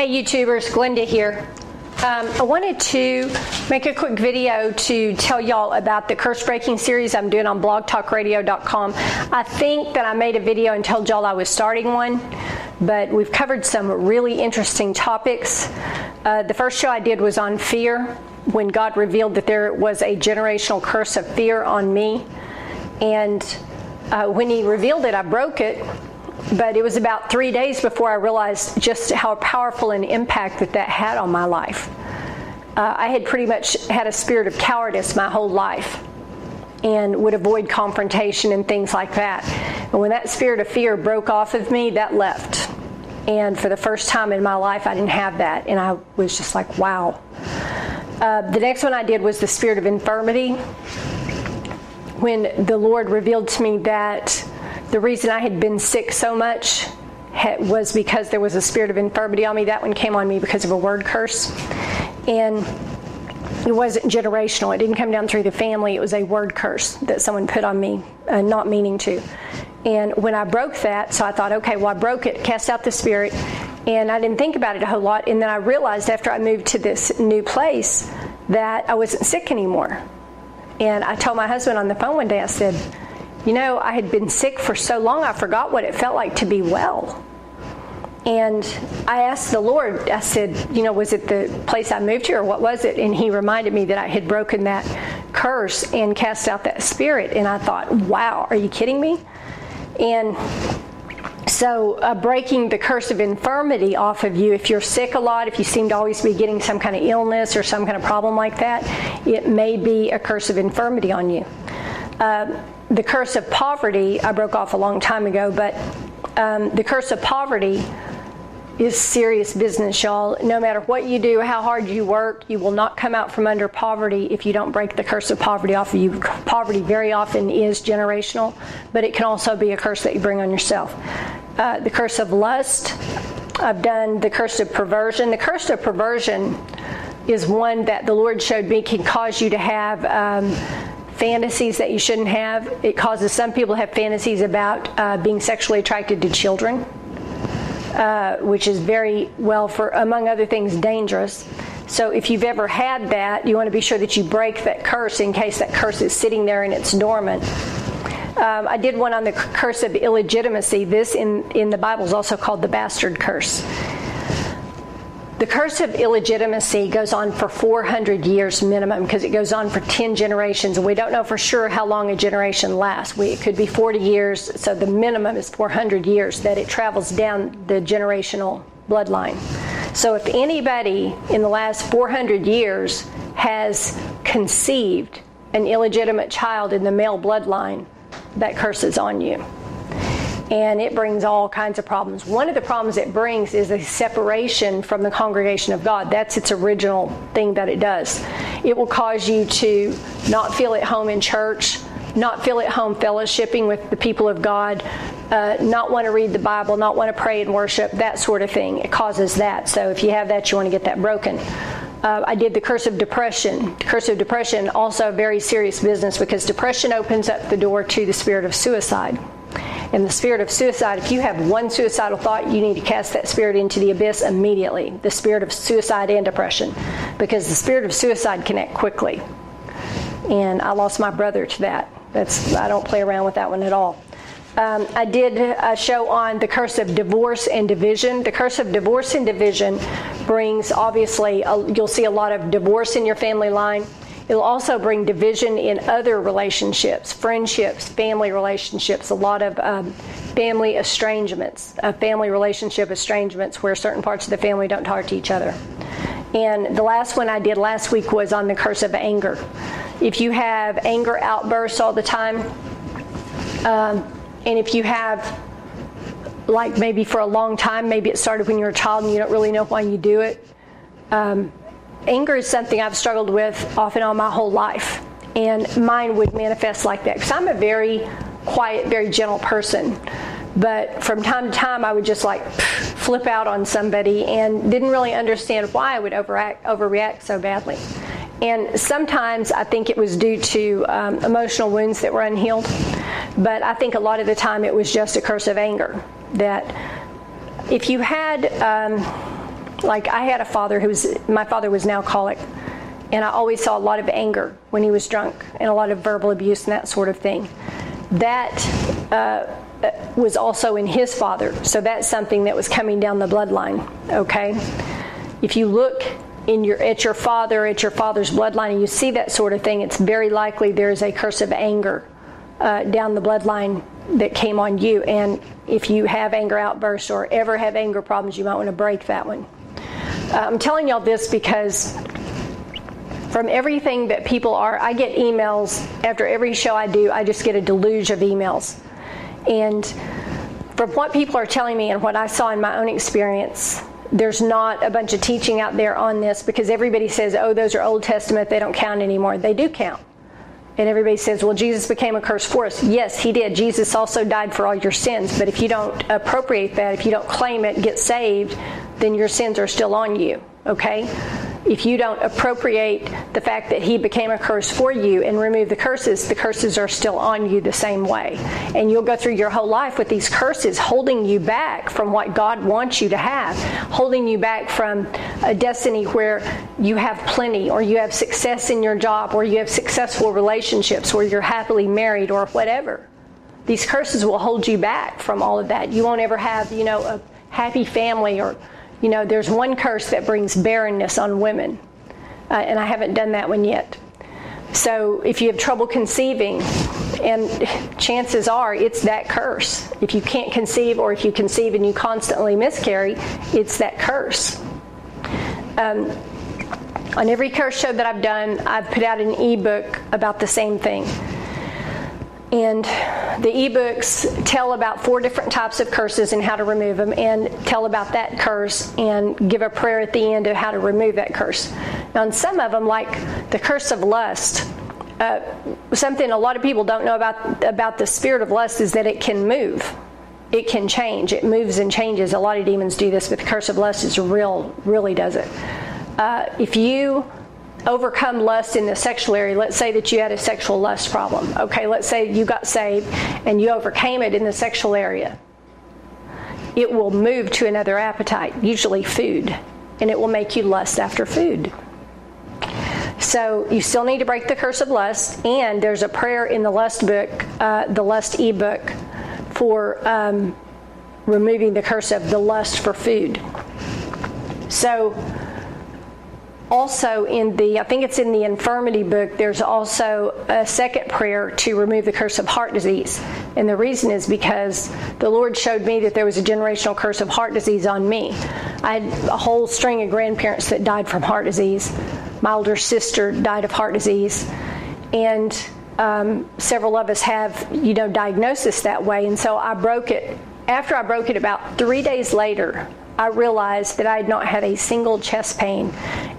Hey YouTubers, Glenda here. Um, I wanted to make a quick video to tell y'all about the curse breaking series I'm doing on blogtalkradio.com. I think that I made a video and told y'all I was starting one, but we've covered some really interesting topics. Uh, the first show I did was on fear, when God revealed that there was a generational curse of fear on me. And uh, when He revealed it, I broke it but it was about three days before I realized just how powerful an impact that that had on my life. Uh, I had pretty much had a spirit of cowardice my whole life and would avoid confrontation and things like that. And when that spirit of fear broke off of me, that left. And for the first time in my life, I didn't have that. And I was just like, wow. Uh, the next one I did was the spirit of infirmity. When the Lord revealed to me that the reason I had been sick so much was because there was a spirit of infirmity on me. That one came on me because of a word curse. And it wasn't generational. It didn't come down through the family. It was a word curse that someone put on me, uh, not meaning to. And when I broke that, so I thought, okay, well, I broke it, cast out the spirit, and I didn't think about it a whole lot. And then I realized after I moved to this new place that I wasn't sick anymore. And I told my husband on the phone one day, I said, you know, I had been sick for so long, I forgot what it felt like to be well. And I asked the Lord, I said, you know, was it the place I moved to or what was it? And He reminded me that I had broken that curse and cast out that spirit. And I thought, wow, are you kidding me? And so, uh, breaking the curse of infirmity off of you, if you're sick a lot, if you seem to always be getting some kind of illness or some kind of problem like that, it may be a curse of infirmity on you. Uh, the curse of poverty, I broke off a long time ago, but um, the curse of poverty is serious business, y'all. No matter what you do, how hard you work, you will not come out from under poverty if you don't break the curse of poverty off of you. Poverty very often is generational, but it can also be a curse that you bring on yourself. Uh, the curse of lust, I've done the curse of perversion. The curse of perversion is one that the Lord showed me can cause you to have. Um, fantasies that you shouldn't have. It causes some people to have fantasies about uh, being sexually attracted to children, uh, which is very well, for among other things, dangerous. So if you've ever had that, you want to be sure that you break that curse in case that curse is sitting there and it's dormant. Um, I did one on the curse of illegitimacy. This in, in the Bible is also called the bastard curse. The curse of illegitimacy goes on for 400 years minimum because it goes on for 10 generations, and we don't know for sure how long a generation lasts. We, it could be 40 years, so the minimum is 400 years that it travels down the generational bloodline. So if anybody in the last 400 years has conceived an illegitimate child in the male bloodline, that curse is on you and it brings all kinds of problems. One of the problems it brings is a separation from the congregation of God. That's its original thing that it does. It will cause you to not feel at home in church, not feel at home fellowshipping with the people of God, uh, not want to read the Bible, not want to pray and worship, that sort of thing. It causes that. So if you have that, you want to get that broken. Uh, I did the curse of depression. The curse of depression, also a very serious business because depression opens up the door to the spirit of suicide. And the spirit of suicide, if you have one suicidal thought, you need to cast that spirit into the abyss immediately. The spirit of suicide and depression. Because the spirit of suicide can act quickly. And I lost my brother to that. That's I don't play around with that one at all. Um, I did a show on the curse of divorce and division. The curse of divorce and division brings obviously a, you'll see a lot of divorce in your family line It'll also bring division in other relationships, friendships, family relationships, a lot of um, family estrangements, uh, family relationship estrangements where certain parts of the family don't talk to each other. And the last one I did last week was on the curse of anger. If you have anger outbursts all the time, um, and if you have like maybe for a long time, maybe it started when you were a child and you don't really know why you do it. Um, anger is something I've struggled with off and on my whole life. And mine would manifest like that. Because I'm a very quiet, very gentle person. But from time to time, I would just like flip out on somebody and didn't really understand why I would overact, overreact so badly. And sometimes I think it was due to um, emotional wounds that were unhealed. But I think a lot of the time it was just a curse of anger. That if you had. Um, Like I had a father who was, my father was an alcoholic, and I always saw a lot of anger when he was drunk and a lot of verbal abuse and that sort of thing. That uh, was also in his father, so that's something that was coming down the bloodline. Okay, if you look in your at your father, at your father's bloodline, and you see that sort of thing, it's very likely there is a curse of anger uh, down the bloodline that came on you. And if you have anger outbursts or ever have anger problems, you might want to break that one. I'm telling y'all this because from everything that people are, I get emails after every show I do, I just get a deluge of emails. And from what people are telling me and what I saw in my own experience, there's not a bunch of teaching out there on this because everybody says, oh, those are Old Testament, they don't count anymore. They do count. And everybody says, well, Jesus became a curse for us. Yes, he did. Jesus also died for all your sins. But if you don't appropriate that, if you don't claim it, get saved, then your sins are still on you. Okay? if you don't appropriate the fact that he became a curse for you and remove the curses, the curses are still on you the same way. And you'll go through your whole life with these curses holding you back from what God wants you to have, holding you back from a destiny where you have plenty or you have success in your job or you have successful relationships or you're happily married or whatever. These curses will hold you back from all of that. You won't ever have, you know, a happy family or you know, there's one curse that brings barrenness on women, uh, and I haven't done that one yet. So if you have trouble conceiving, and chances are it's that curse. If you can't conceive, or if you conceive and you constantly miscarry, it's that curse. Um, on every curse show that I've done, I've put out an ebook about the same thing. And the ebooks tell about four different types of curses and how to remove them, and tell about that curse and give a prayer at the end of how to remove that curse. Now, on some of them, like the curse of lust, uh, something a lot of people don't know about about the spirit of lust is that it can move, it can change, it moves and changes. A lot of demons do this, but the curse of lust is real, really does it. Uh, if you overcome lust in the sexual area. Let's say that you had a sexual lust problem. Okay, let's say you got saved and you overcame it in the sexual area. It will move to another appetite, usually food, and it will make you lust after food. So you still need to break the curse of lust, and there's a prayer in the lust book, uh, the lust ebook, for um, removing the curse of the lust for food. So also in the, I think it's in the infirmity book, there's also a second prayer to remove the curse of heart disease. And the reason is because the Lord showed me that there was a generational curse of heart disease on me. I had a whole string of grandparents that died from heart disease. My older sister died of heart disease. And um, several of us have, you know, diagnosis that way. And so I broke it. After I broke it, about three days later, I realized that I had not had a single chest pain.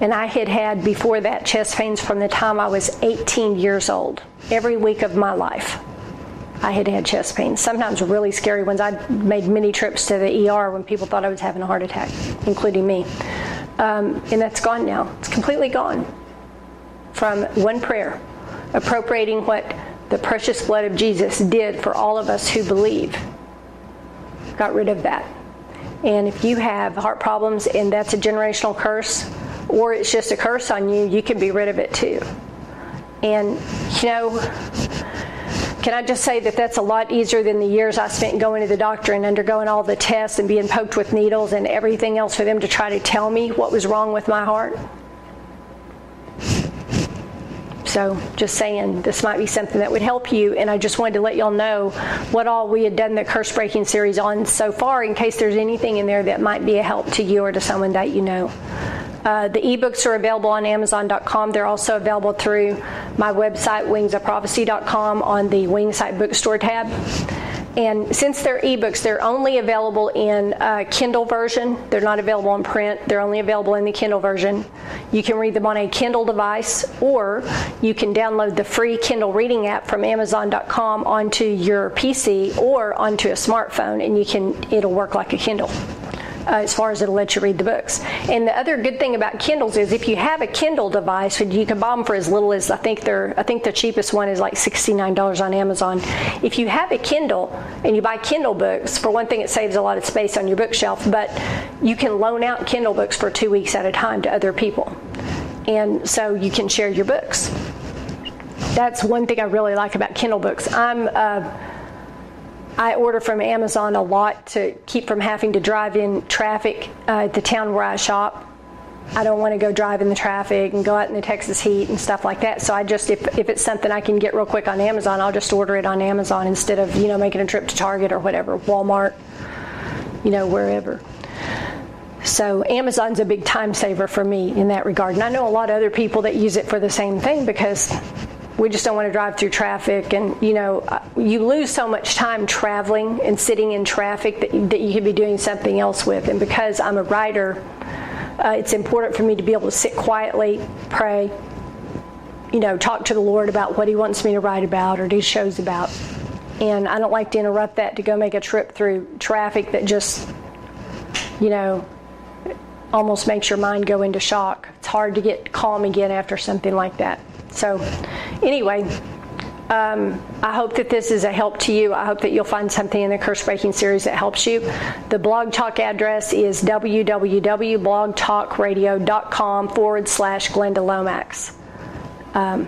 And I had had before that chest pains from the time I was 18 years old, every week of my life. I had had chest pains, sometimes really scary ones. I made many trips to the ER when people thought I was having a heart attack, including me. Um, and that's gone now. It's completely gone from one prayer, appropriating what the precious blood of Jesus did for all of us who believe. Got rid of that. And if you have heart problems and that's a generational curse, or it's just a curse on you, you can be rid of it too. And, you know, can I just say that that's a lot easier than the years I spent going to the doctor and undergoing all the tests and being poked with needles and everything else for them to try to tell me what was wrong with my heart? So, just saying, this might be something that would help you. And I just wanted to let y'all know what all we had done the curse breaking series on so far, in case there's anything in there that might be a help to you or to someone that you know. Uh, the ebooks are available on Amazon.com. They're also available through my website, wingsofprophecy.com, on the Wingsite Bookstore tab. And since they're ebooks, they're only available in uh, Kindle version. They're not available in print. They're only available in the Kindle version. You can read them on a Kindle device, or you can download the free Kindle reading app from Amazon.com onto your PC or onto a smartphone, and you can it'll work like a Kindle. Uh, as far as it'll let you read the books. And the other good thing about Kindles is if you have a Kindle device, you can buy them for as little as I think they're. I think the cheapest one is like sixty nine dollars on Amazon. If you have a Kindle and you buy Kindle books, for one thing, it saves a lot of space on your bookshelf. But you can loan out Kindle books for two weeks at a time to other people, and so you can share your books. That's one thing I really like about Kindle books. I'm. Uh, I order from Amazon a lot to keep from having to drive in traffic uh, at the town where I shop. I don't want to go drive in the traffic and go out in the Texas heat and stuff like that. So I just, if, if it's something I can get real quick on Amazon, I'll just order it on Amazon instead of, you know, making a trip to Target or whatever, Walmart, you know, wherever. So Amazon's a big time saver for me in that regard. And I know a lot of other people that use it for the same thing because we just don't want to drive through traffic. And you know uh, you lose so much time traveling and sitting in traffic that, that you could be doing something else with. And because i'm a writer uh, it's important for me to be able to sit quietly pray you know talk to the lord about what he wants me to write about or do shows about. And i don't like to interrupt that to go make a trip through traffic that just you know almost makes your mind go into shock. It's hard to get calm again after something like that so, anyway, um, I hope that this is a help to you. I hope that you'll find something in the curse breaking series that helps you. The blog talk address is www.blogtalkradio.com forward slash Glenda Lomax. Um,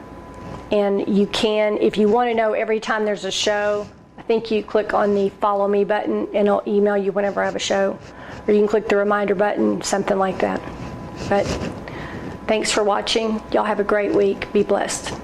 and you can, if you want to know every time there's a show, I think you click on the follow me button and it'll email you whenever I have a show. Or you can click the reminder button, something like that. But Thanks for watching. Y'all have a great week. Be blessed.